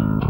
Is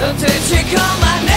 Don't you call my name